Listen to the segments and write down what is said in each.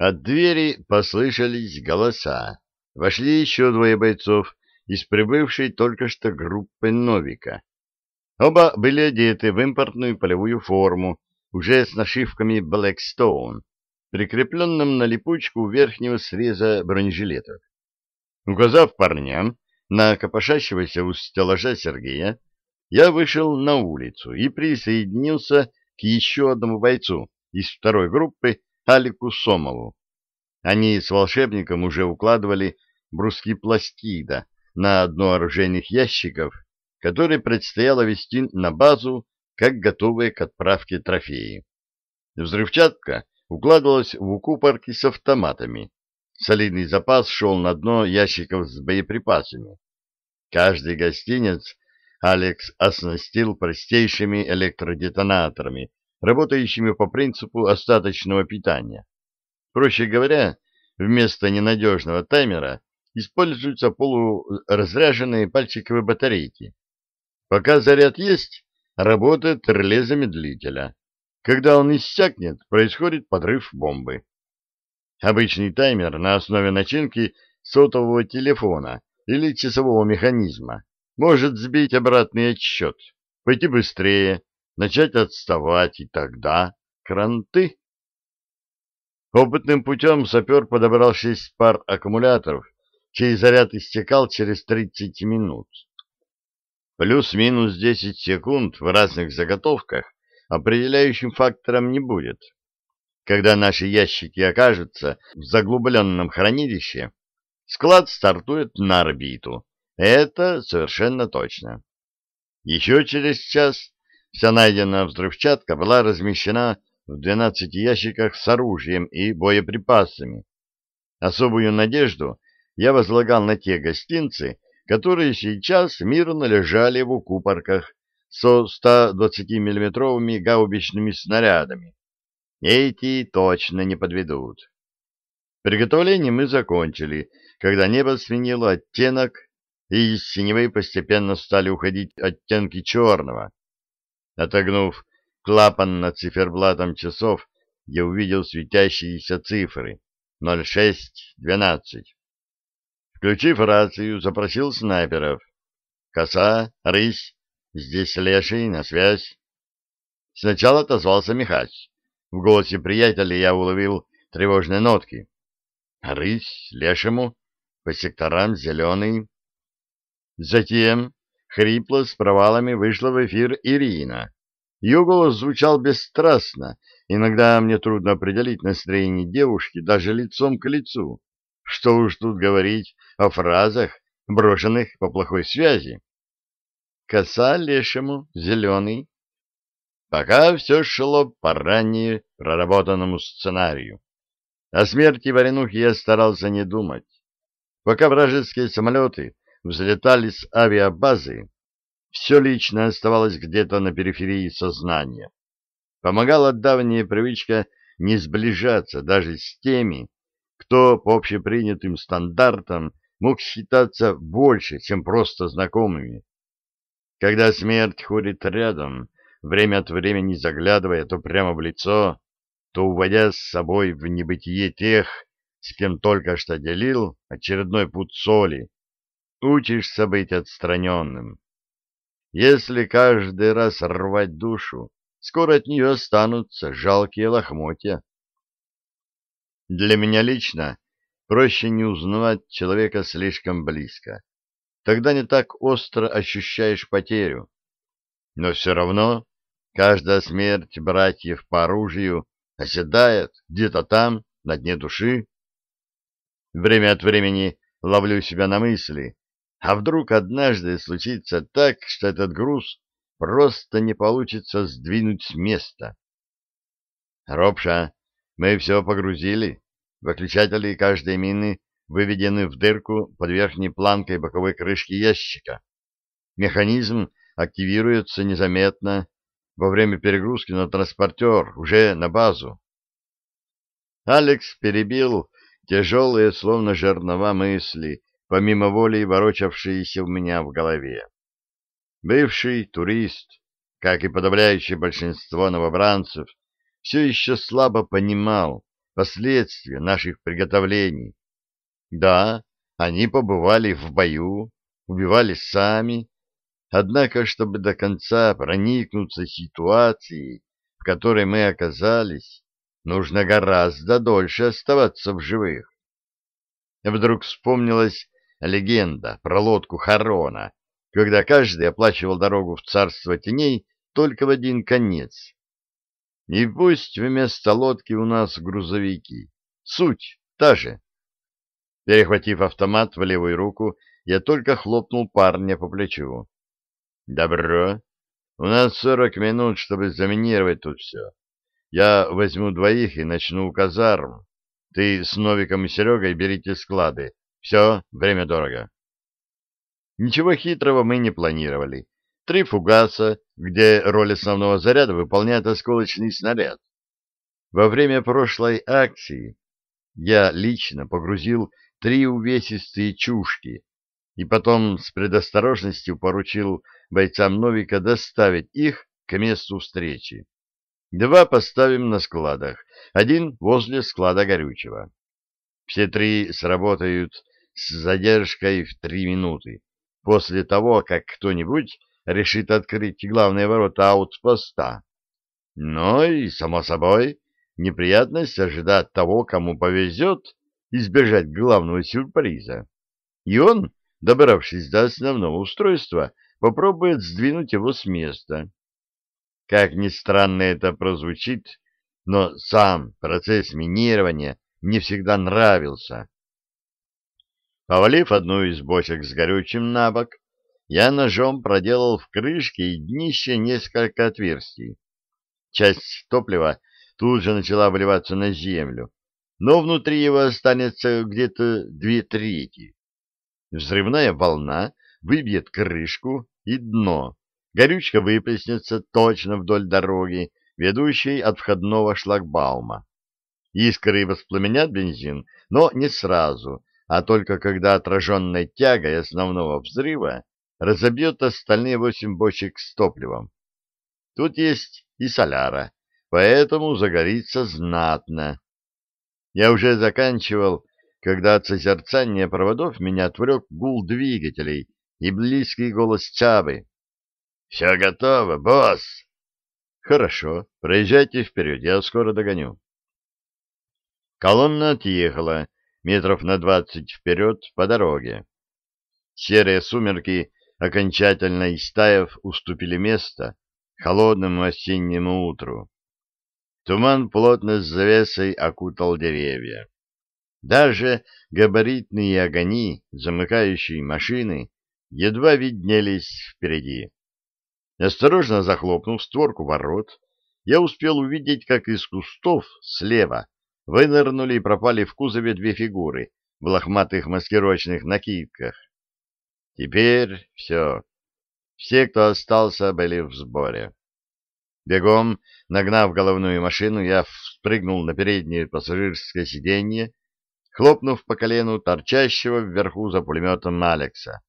От двери послышались голоса. Вошли еще двое бойцов из прибывшей только что группы Новика. Оба были одеты в импортную полевую форму, уже с нашивками Blackstone, прикрепленным на липучку верхнего среза бронежилетов. Указав парням на копошащегося у стеллажа Сергея, я вышел на улицу и присоединился к еще одному бойцу из второй группы, Алику Сомову. Они с волшебником уже укладывали бруски пластида на дно оружейных ящиков, которые предстояло вести на базу, как готовые к отправке трофеи. Взрывчатка укладывалась в укупорки с автоматами. Солидный запас шел на дно ящиков с боеприпасами. Каждый гостинец Алекс оснастил простейшими электродетонаторами, работающими по принципу остаточного питания. Проще говоря, вместо ненадежного таймера используются полуразряженные пальчиковые батарейки. Пока заряд есть, работает реле замедлителя. Когда он иссякнет, происходит подрыв бомбы. Обычный таймер на основе начинки сотового телефона или часового механизма может сбить обратный отсчет, пойти быстрее, начать отставать, и тогда кранты. Опытным путем сапер подобрал шесть пар аккумуляторов, чей заряд истекал через 30 минут. Плюс-минус 10 секунд в разных заготовках определяющим фактором не будет. Когда наши ящики окажутся в заглубленном хранилище, склад стартует на орбиту. Это совершенно точно. Еще через час вся найденная взрывчатка была размещена в 12 ящиках с оружием и боеприпасами. Особую надежду я возлагал на те гостинцы, которые сейчас мирно лежали в укупорках со 120 миллиметровыми гаубичными снарядами. Эти точно не подведут. Приготовление мы закончили, когда небо сменило оттенок, и из синевы постепенно стали уходить оттенки черного. Отогнув клапан над циферблатом часов, я увидел светящиеся цифры 06-12. Включив рацию, запросил снайперов. «Коса, рысь, здесь леший, на связь». Сначала отозвался Михач. В голосе приятеля я уловил тревожные нотки. «Рысь, лешему, по секторам зеленый». Затем хрипло с провалами вышла в эфир Ирина. Ее голос звучал бесстрастно. Иногда мне трудно определить настроение девушки даже лицом к лицу. Что уж тут говорить о фразах, брошенных по плохой связи. Коса лешему, зеленый. Пока все шло по ранее проработанному сценарию. О смерти Варенухи я старался не думать. Пока вражеские самолеты взлетали с авиабазы, все лично оставалось где-то на периферии сознания. Помогала давняя привычка не сближаться даже с теми, кто по общепринятым стандартам мог считаться больше, чем просто знакомыми. Когда смерть ходит рядом, время от времени заглядывая то прямо в лицо, то уводя с собой в небытие тех, с кем только что делил очередной путь соли, учишься быть отстраненным. Если каждый раз рвать душу, скоро от нее останутся жалкие лохмотья. Для меня лично проще не узнавать человека слишком близко. Тогда не так остро ощущаешь потерю. Но все равно каждая смерть братьев по оружию оседает где-то там, на дне души. Время от времени ловлю себя на мысли, а вдруг однажды случится так, что этот груз просто не получится сдвинуть с места? Робша, мы все погрузили. Выключатели каждой мины выведены в дырку под верхней планкой боковой крышки ящика. Механизм активируется незаметно во время перегрузки на транспортер уже на базу. Алекс перебил тяжелые, словно жернова мысли, помимо воли ворочавшиеся у меня в голове. Бывший турист, как и подавляющее большинство новобранцев, все еще слабо понимал последствия наших приготовлений. Да, они побывали в бою, убивали сами, однако, чтобы до конца проникнуться ситуацией, в которой мы оказались, нужно гораздо дольше оставаться в живых. Вдруг вспомнилась легенда про лодку Харона, когда каждый оплачивал дорогу в царство теней только в один конец. И пусть вместо лодки у нас грузовики. Суть та же. Перехватив автомат в левую руку, я только хлопнул парня по плечу. «Добро. У нас сорок минут, чтобы заминировать тут все. Я возьму двоих и начну у казарм. Ты с Новиком и Серегой берите склады. Все, время дорого». Ничего хитрого мы не планировали. Три фугаса, где роль основного заряда выполняет осколочный снаряд. Во время прошлой акции я лично погрузил три увесистые чушки и потом с предосторожностью поручил бойцам Новика доставить их к месту встречи. Два поставим на складах, один возле склада горючего. Все три сработают с задержкой в три минуты после того, как кто-нибудь решит открыть главные ворота аутпоста. Но и, само собой, неприятность ожидает того, кому повезет избежать главного сюрприза. И он, добравшись до основного устройства, попробует сдвинуть его с места. Как ни странно это прозвучит, но сам процесс минирования мне всегда нравился. Повалив одну из бочек с горючим на бок, я ножом проделал в крышке и днище несколько отверстий. Часть топлива тут же начала вливаться на землю, но внутри его останется где-то две трети. Взрывная волна выбьет крышку и дно. Горючка выплеснется точно вдоль дороги, ведущей от входного шлагбаума. Искры воспламенят бензин, но не сразу, а только когда отраженной тягой основного взрыва разобьет остальные восемь бочек с топливом. Тут есть и соляра, поэтому загорится знатно. Я уже заканчивал, когда от созерцания проводов меня отвлек гул двигателей и близкий голос Чабы. — Все готово, босс! — Хорошо, проезжайте вперед, я скоро догоню. Колонна отъехала, метров на двадцать вперед по дороге. Серые сумерки, окончательно истаив, уступили место холодному осеннему утру. Туман плотно с завесой окутал деревья. Даже габаритные огни, замыкающие машины, едва виднелись впереди. Осторожно захлопнув створку ворот, я успел увидеть, как из кустов слева вынырнули и пропали в кузове две фигуры в лохматых маскировочных накидках. Теперь все. Все, кто остался, были в сборе. Бегом, нагнав головную машину, я спрыгнул на переднее пассажирское сиденье, хлопнув по колену торчащего вверху за пулеметом Алекса.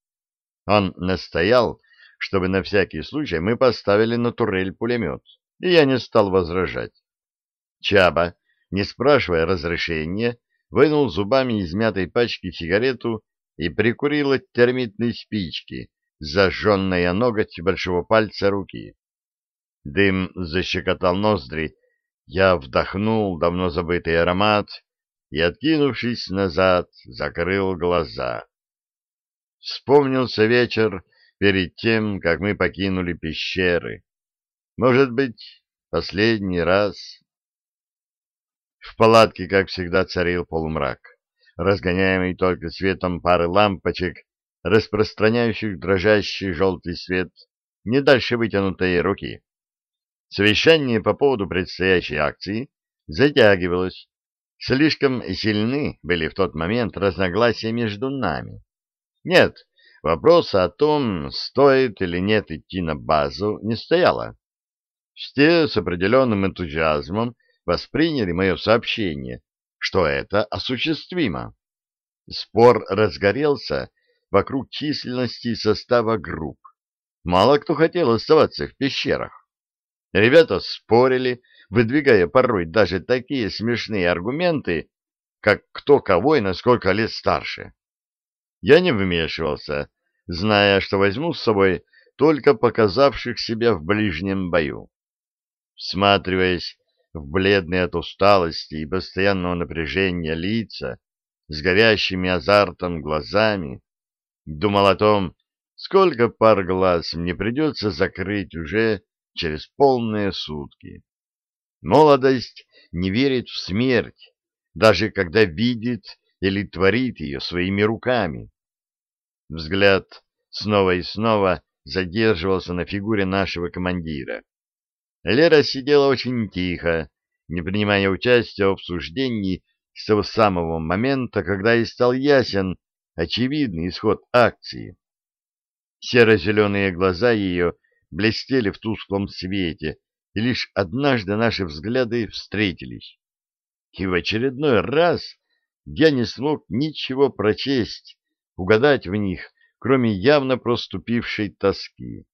Он настоял, чтобы на всякий случай мы поставили на турель пулемет, и я не стал возражать. Чаба, не спрашивая разрешения, вынул зубами из мятой пачки сигарету и прикурил от термитной спички, зажженной о ноготь большого пальца руки. Дым защекотал ноздри, я вдохнул давно забытый аромат и, откинувшись назад, закрыл глаза. Вспомнился вечер перед тем, как мы покинули пещеры. Может быть, последний раз... В палатке, как всегда, царил полумрак, разгоняемый только светом пары лампочек, распространяющих дрожащий желтый свет не дальше вытянутой руки. Совещание по поводу предстоящей акции затягивалось. Слишком сильны были в тот момент разногласия между нами. Нет, вопроса о том, стоит или нет идти на базу, не стояло. Все с определенным энтузиазмом восприняли мое сообщение, что это осуществимо. Спор разгорелся вокруг численности состава групп. Мало кто хотел оставаться в пещерах. Ребята спорили, выдвигая порой даже такие смешные аргументы, как кто кого и на сколько лет старше. Я не вмешивался, зная, что возьму с собой только показавших себя в ближнем бою. Всматриваясь в бледные от усталости и постоянного напряжения лица, с горящими азартом глазами, думал о том, сколько пар глаз мне придется закрыть уже через полные сутки. Молодость не верит в смерть, даже когда видит или творит ее своими руками. Взгляд снова и снова задерживался на фигуре нашего командира. Лера сидела очень тихо, не принимая участия в обсуждении с того самого момента, когда и стал ясен очевидный исход акции. Серо-зеленые глаза ее блестели в тусклом свете, и лишь однажды наши взгляды встретились. И в очередной раз я не смог ничего прочесть, угадать в них, кроме явно проступившей тоски.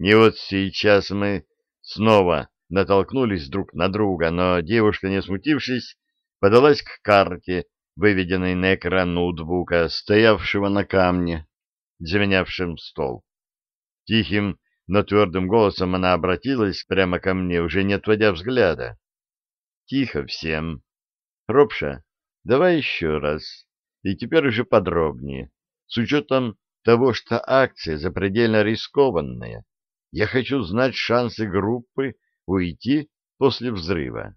И вот сейчас мы снова натолкнулись друг на друга, но девушка, не смутившись, подалась к карте, выведенной на экран ноутбука, стоявшего на камне, заменявшем стол. Тихим, но твердым голосом она обратилась прямо ко мне, уже не отводя взгляда. — Тихо всем. Ропша, давай еще раз, и теперь уже подробнее, с учетом того, что акция запредельно рискованная. Я хочу знать шансы группы уйти после взрыва.